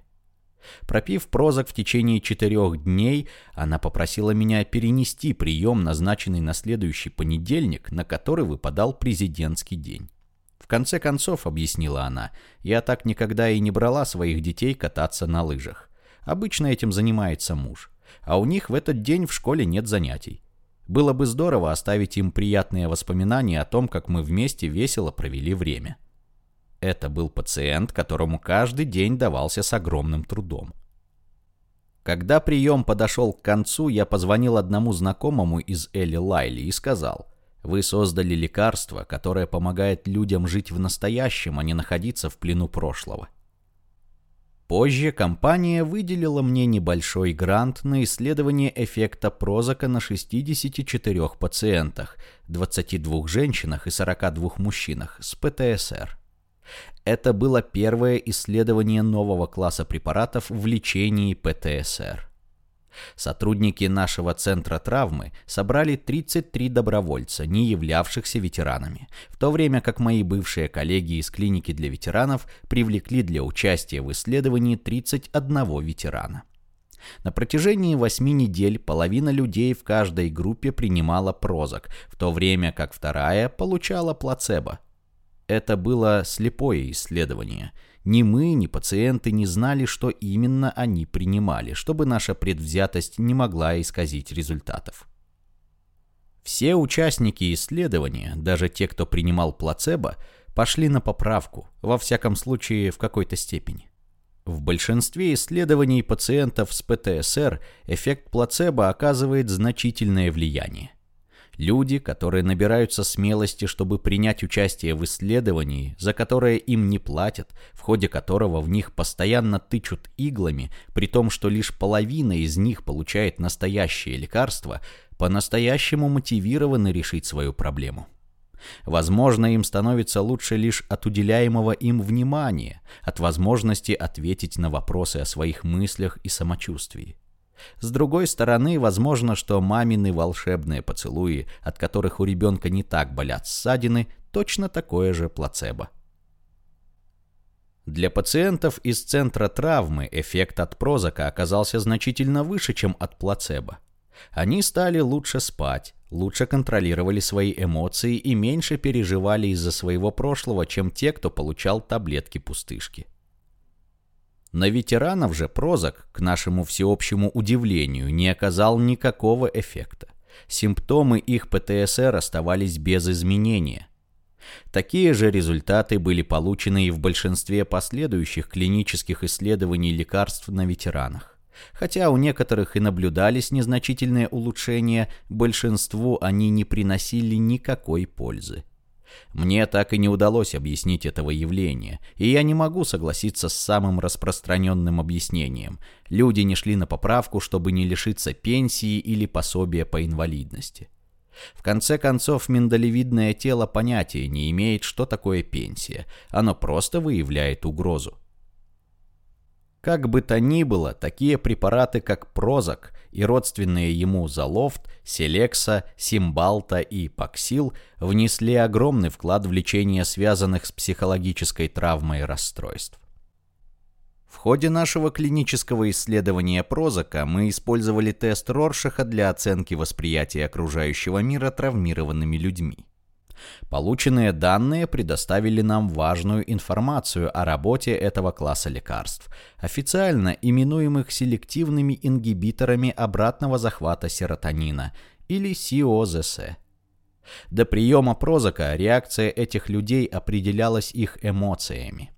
Пропив прозок в течение четырех дней, она попросила меня перенести прием, назначенный на следующий понедельник, на который выпадал президентский день. В конце концов, объяснила она, я так никогда и не брала своих детей кататься на лыжах. Обычно этим занимается муж, а у них в этот день в школе нет занятий. Было бы здорово оставить им приятные воспоминания о том, как мы вместе весело провели время. Это был пациент, которому каждый день давался с огромным трудом. Когда прием подошел к концу, я позвонил одному знакомому из Элли Лайли и сказал, Вы создали лекарство, которое помогает людям жить в настоящем, а не находиться в плену прошлого. Позже компания выделила мне небольшой грант на исследование эффекта Прозака на 64 пациентах, 22 женщинах и 42 мужчинах с ПТСР. Это было первое исследование нового класса препаратов в лечении ПТСР. Сотрудники нашего центра травмы собрали 33 добровольца, не являвшихся ветеранами, в то время как мои бывшие коллеги из клиники для ветеранов привлекли для участия в исследовании 31 ветерана. На протяжении восьми недель половина людей в каждой группе принимала прозак, в то время как вторая получала плацебо. Это было слепое исследование – ни мы, ни пациенты не знали, что именно они принимали, чтобы наша предвзятость не могла исказить результатов. Все участники исследования, даже те, кто принимал плацебо, пошли на поправку, во всяком случае в какой-то степени. В большинстве исследований пациентов с ПТСР эффект плацебо оказывает значительное влияние. Люди, которые набираются смелости, чтобы принять участие в исследовании, за которое им не платят, в ходе которого в них постоянно тычут иглами, при том, что лишь половина из них получает настоящее лекарство, по-настоящему мотивированы решить свою проблему. Возможно, им становится лучше лишь от уделяемого им внимания, от возможности ответить на вопросы о своих мыслях и самочувствии. С другой стороны, возможно, что мамины волшебные поцелуи, от которых у ребенка не так болят ссадины, точно такое же плацебо. Для пациентов из центра травмы эффект от прозака оказался значительно выше, чем от плацебо. Они стали лучше спать, лучше контролировали свои эмоции и меньше переживали из-за своего прошлого, чем те, кто получал таблетки пустышки. На ветеранов же Прозак, к нашему всеобщему удивлению, не оказал никакого эффекта. Симптомы их ПТСР оставались без изменения. Такие же результаты были получены и в большинстве последующих клинических исследований лекарств на ветеранах. Хотя у некоторых и наблюдались незначительные улучшения, большинству они не приносили никакой пользы. Мне так и не удалось объяснить этого явления, и я не могу согласиться с самым распространенным объяснением. Люди не шли на поправку, чтобы не лишиться пенсии или пособия по инвалидности. В конце концов, миндалевидное тело понятия не имеет, что такое пенсия. Оно просто выявляет угрозу. Как бы то ни было, такие препараты, как Прозак и родственные ему Залофт, Селекса, Симбалта и Паксил внесли огромный вклад в лечение связанных с психологической травмой расстройств. В ходе нашего клинического исследования Прозака мы использовали тест Роршаха для оценки восприятия окружающего мира травмированными людьми. Полученные данные предоставили нам важную информацию о работе этого класса лекарств, официально именуемых селективными ингибиторами обратного захвата серотонина или СИОЗС. До приема прозака реакция этих людей определялась их эмоциями.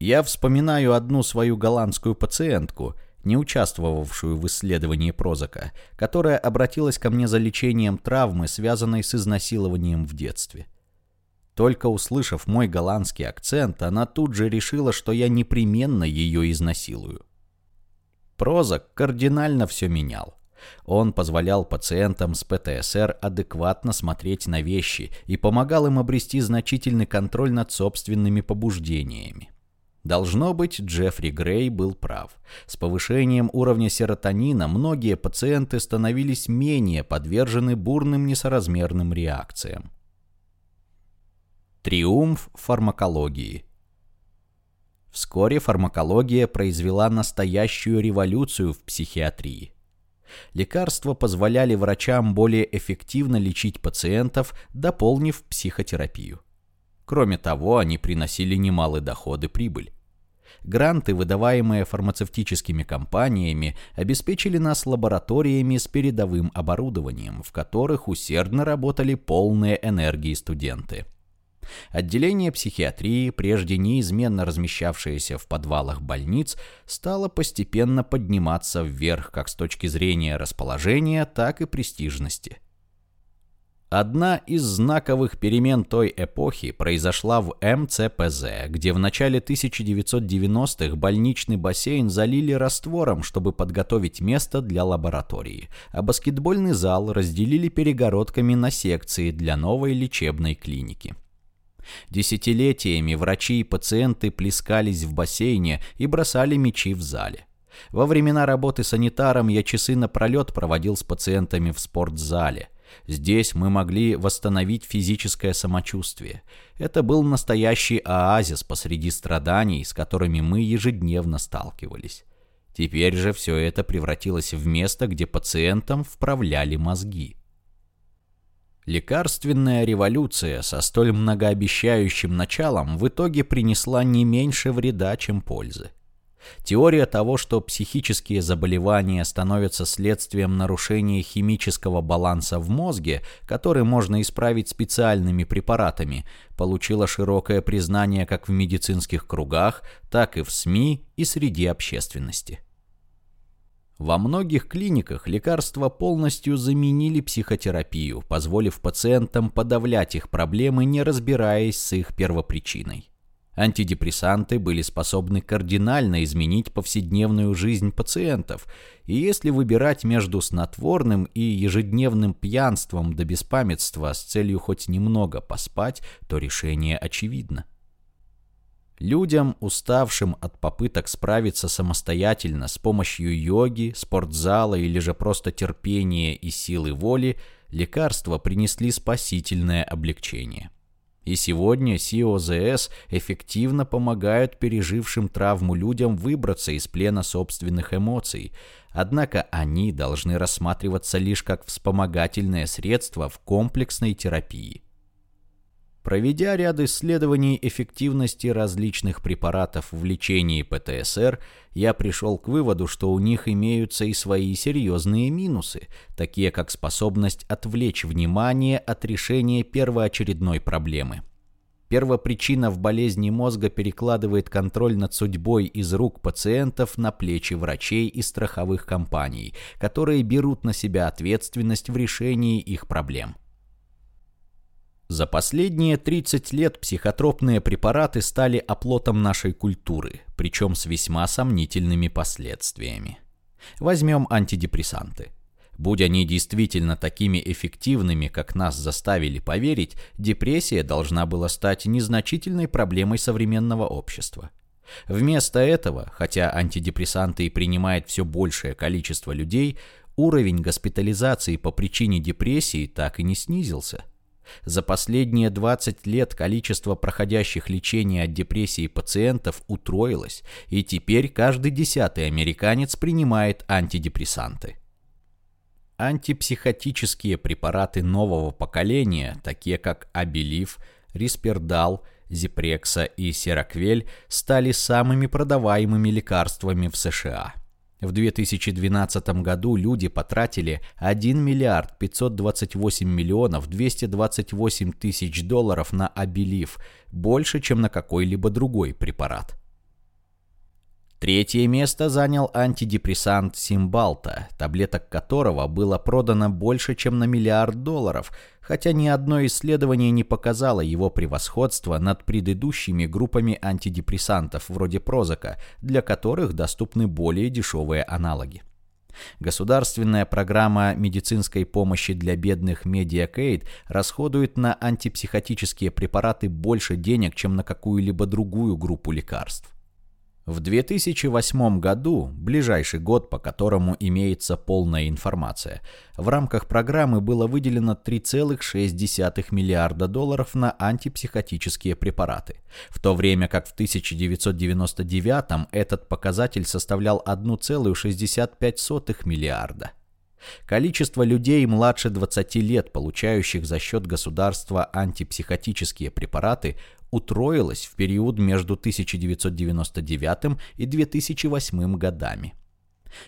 Я вспоминаю одну свою голландскую пациентку – не участвовавшую в исследовании Прозака, которая обратилась ко мне за лечением травмы, связанной с изнасилованием в детстве. Только услышав мой голландский акцент, она тут же решила, что я непременно ее изнасилую. Прозак кардинально все менял. Он позволял пациентам с ПТСР адекватно смотреть на вещи и помогал им обрести значительный контроль над собственными побуждениями. Должно быть, Джеффри Грей был прав. С повышением уровня серотонина многие пациенты становились менее подвержены бурным несоразмерным реакциям. Триумф фармакологии Вскоре фармакология произвела настоящую революцию в психиатрии. Лекарства позволяли врачам более эффективно лечить пациентов, дополнив психотерапию. Кроме того, они приносили немалый доход и прибыль. Гранты, выдаваемые фармацевтическими компаниями, обеспечили нас лабораториями с передовым оборудованием, в которых усердно работали полные энергии студенты. Отделение психиатрии, прежде неизменно размещавшееся в подвалах больниц, стало постепенно подниматься вверх как с точки зрения расположения, так и престижности. Одна из знаковых перемен той эпохи произошла в МЦПЗ, где в начале 1990-х больничный бассейн залили раствором, чтобы подготовить место для лаборатории, а баскетбольный зал разделили перегородками на секции для новой лечебной клиники. Десятилетиями врачи и пациенты плескались в бассейне и бросали мячи в зале. Во времена работы санитаром я часы напролет проводил с пациентами в спортзале. Здесь мы могли восстановить физическое самочувствие. Это был настоящий оазис посреди страданий, с которыми мы ежедневно сталкивались. Теперь же все это превратилось в место, где пациентам вправляли мозги. Лекарственная революция со столь многообещающим началом в итоге принесла не меньше вреда, чем пользы. Теория того, что психические заболевания становятся следствием нарушения химического баланса в мозге, который можно исправить специальными препаратами, получила широкое признание как в медицинских кругах, так и в СМИ и среди общественности. Во многих клиниках лекарства полностью заменили психотерапию, позволив пациентам подавлять их проблемы, не разбираясь с их первопричиной. Антидепрессанты были способны кардинально изменить повседневную жизнь пациентов, и если выбирать между снотворным и ежедневным пьянством до беспамятства с целью хоть немного поспать, то решение очевидно. Людям, уставшим от попыток справиться самостоятельно с помощью йоги, спортзала или же просто терпения и силы воли, лекарства принесли спасительное облегчение. И сегодня СИОЗС эффективно помогают пережившим травму людям выбраться из плена собственных эмоций, однако они должны рассматриваться лишь как вспомогательное средство в комплексной терапии. Проведя ряд исследований эффективности различных препаратов в лечении ПТСР, я пришел к выводу, что у них имеются и свои серьезные минусы, такие как способность отвлечь внимание от решения первоочередной проблемы. Первопричина в болезни мозга перекладывает контроль над судьбой из рук пациентов на плечи врачей и страховых компаний, которые берут на себя ответственность в решении их проблем. За последние 30 лет психотропные препараты стали оплотом нашей культуры, причем с весьма сомнительными последствиями. Возьмем антидепрессанты. Будь они действительно такими эффективными, как нас заставили поверить, депрессия должна была стать незначительной проблемой современного общества. Вместо этого, хотя антидепрессанты и принимает все большее количество людей, уровень госпитализации по причине депрессии так и не снизился – за последние 20 лет количество проходящих лечение от депрессии пациентов утроилось, и теперь каждый десятый американец принимает антидепрессанты. Антипсихотические препараты нового поколения, такие как Абилив, Риспердал, Зипрекса и Сераквель, стали самыми продаваемыми лекарствами в США – в 2012 году люди потратили 1 миллиард 528 миллионов 228 тысяч долларов на Абилив, больше, чем на какой-либо другой препарат. Третье место занял антидепрессант Симбалта, таблеток которого было продано больше, чем на миллиард долларов, хотя ни одно исследование не показало его превосходства над предыдущими группами антидепрессантов вроде Прозака, для которых доступны более дешевые аналоги. Государственная программа медицинской помощи для бедных Medicaid расходует на антипсихотические препараты больше денег, чем на какую-либо другую группу лекарств. В 2008 году, ближайший год, по которому имеется полная информация, в рамках программы было выделено 3,6 миллиарда долларов на антипсихотические препараты, в то время как в 1999 этот показатель составлял 1,65 миллиарда. Количество людей младше 20 лет, получающих за счет государства антипсихотические препараты, утроилось в период между 1999 и 2008 годами.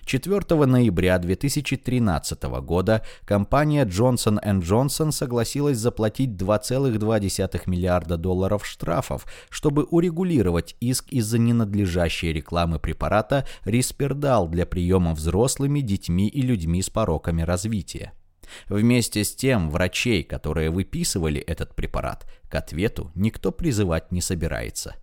4 ноября 2013 года компания Johnson Johnson согласилась заплатить 2,2 миллиарда долларов штрафов, чтобы урегулировать иск из-за ненадлежащей рекламы препарата Риспердал для приема взрослыми, детьми и людьми с пороками развития. Вместе с тем, врачей, которые выписывали этот препарат, к ответу никто призывать не собирается.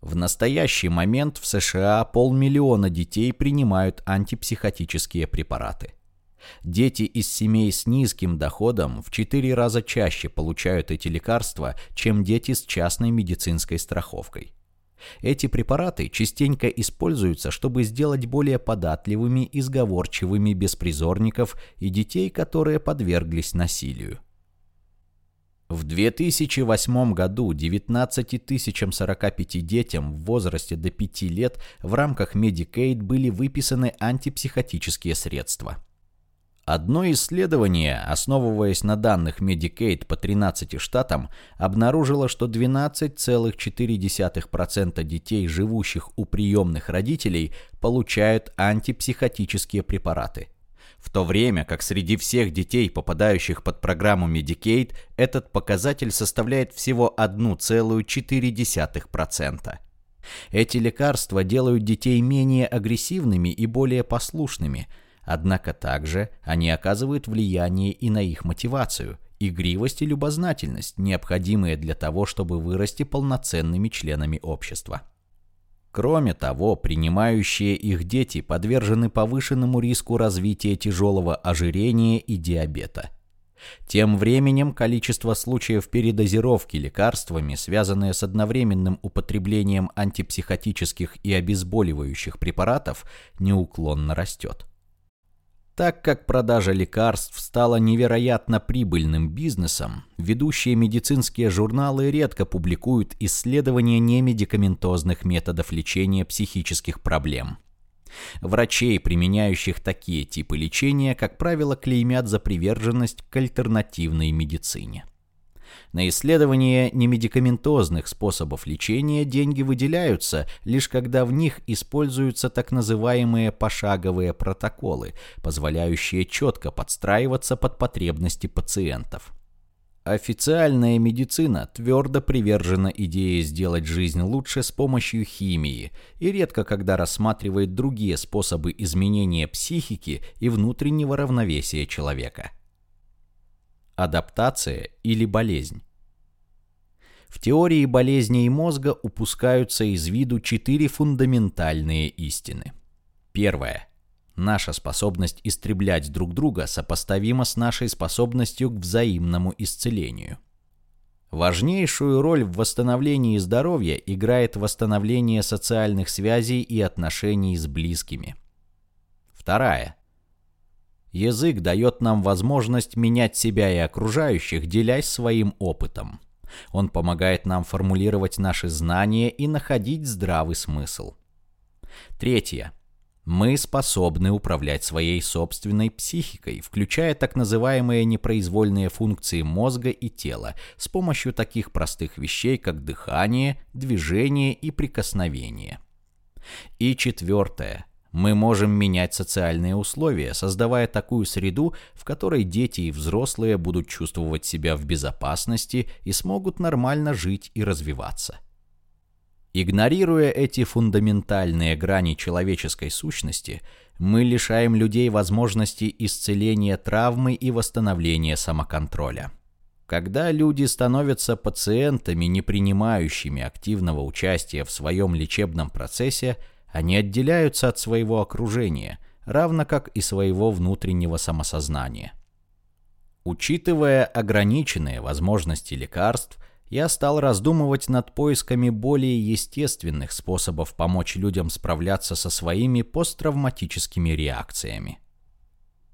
В настоящий момент в США полмиллиона детей принимают антипсихотические препараты. Дети из семей с низким доходом в 4 раза чаще получают эти лекарства, чем дети с частной медицинской страховкой. Эти препараты частенько используются, чтобы сделать более податливыми и сговорчивыми беспризорников и детей, которые подверглись насилию. В 2008 году 19 045 детям в возрасте до 5 лет в рамках Medicaid были выписаны антипсихотические средства. Одно исследование, основываясь на данных Medicaid по 13 штатам, обнаружило, что 12,4% детей, живущих у приемных родителей, получают антипсихотические препараты. В то время как среди всех детей, попадающих под программу Medicaid, этот показатель составляет всего 1,4%. Эти лекарства делают детей менее агрессивными и более послушными – Однако также они оказывают влияние и на их мотивацию, игривость и любознательность, необходимые для того, чтобы вырасти полноценными членами общества. Кроме того, принимающие их дети подвержены повышенному риску развития тяжелого ожирения и диабета. Тем временем количество случаев передозировки лекарствами, связанные с одновременным употреблением антипсихотических и обезболивающих препаратов, неуклонно растет. Так как продажа лекарств стала невероятно прибыльным бизнесом, ведущие медицинские журналы редко публикуют исследования немедикаментозных методов лечения психических проблем. Врачей, применяющих такие типы лечения, как правило, клеймят за приверженность к альтернативной медицине. На исследование немедикаментозных способов лечения деньги выделяются, лишь когда в них используются так называемые пошаговые протоколы, позволяющие четко подстраиваться под потребности пациентов. Официальная медицина твердо привержена идее сделать жизнь лучше с помощью химии и редко когда рассматривает другие способы изменения психики и внутреннего равновесия человека – адаптация или болезнь. В теории болезней мозга упускаются из виду четыре фундаментальные истины. Первое. Наша способность истреблять друг друга сопоставима с нашей способностью к взаимному исцелению. Важнейшую роль в восстановлении здоровья играет восстановление социальных связей и отношений с близкими. Вторая. Язык дает нам возможность менять себя и окружающих, делясь своим опытом. Он помогает нам формулировать наши знания и находить здравый смысл. Третье. Мы способны управлять своей собственной психикой, включая так называемые непроизвольные функции мозга и тела с помощью таких простых вещей, как дыхание, движение и прикосновение. И четвертое. Мы можем менять социальные условия, создавая такую среду, в которой дети и взрослые будут чувствовать себя в безопасности и смогут нормально жить и развиваться. Игнорируя эти фундаментальные грани человеческой сущности, мы лишаем людей возможности исцеления травмы и восстановления самоконтроля. Когда люди становятся пациентами, не принимающими активного участия в своем лечебном процессе – они отделяются от своего окружения, равно как и своего внутреннего самосознания. Учитывая ограниченные возможности лекарств, я стал раздумывать над поисками более естественных способов помочь людям справляться со своими посттравматическими реакциями.